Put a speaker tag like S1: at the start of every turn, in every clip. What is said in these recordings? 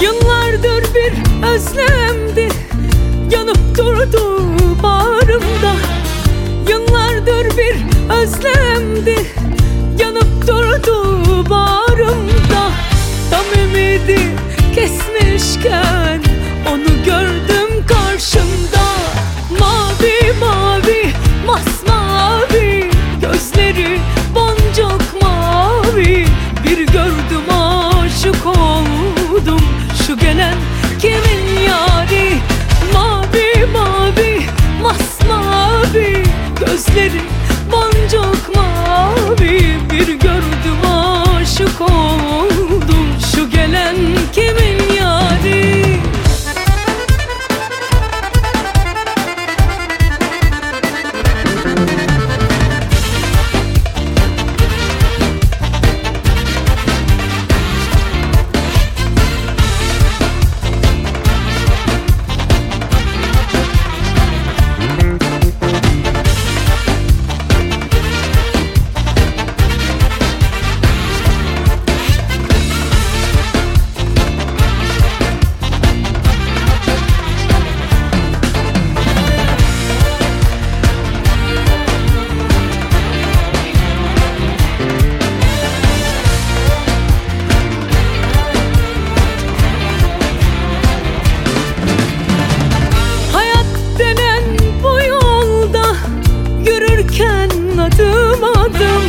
S1: Yıllardır bir özlemdi Yanıp durdu bağrımda. Yıllardır bir özlemdi Yanıp durdu bağrımda. Tam ümidi kesmişken Onu gördüm karşımda. Mavi mavi masmavi Gözleri boncuk mavi. Bir gördüm aşık oldum adım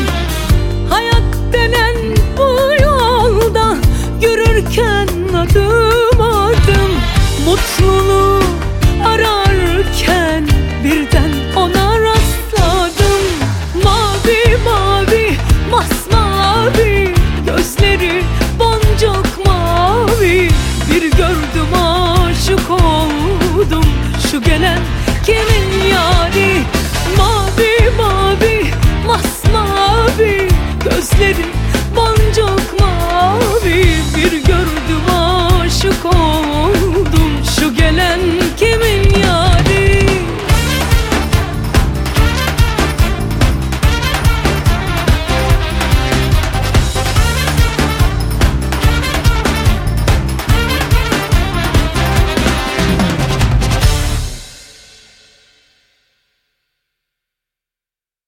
S1: Hayat denen bu yolda Yürürken adım adım Mutluluğu ararken Birden ona rastladım. Mavi mavi masmavi Gözleri boncuk mavi. Bir gördüm aşık oldum Şu gelen 你。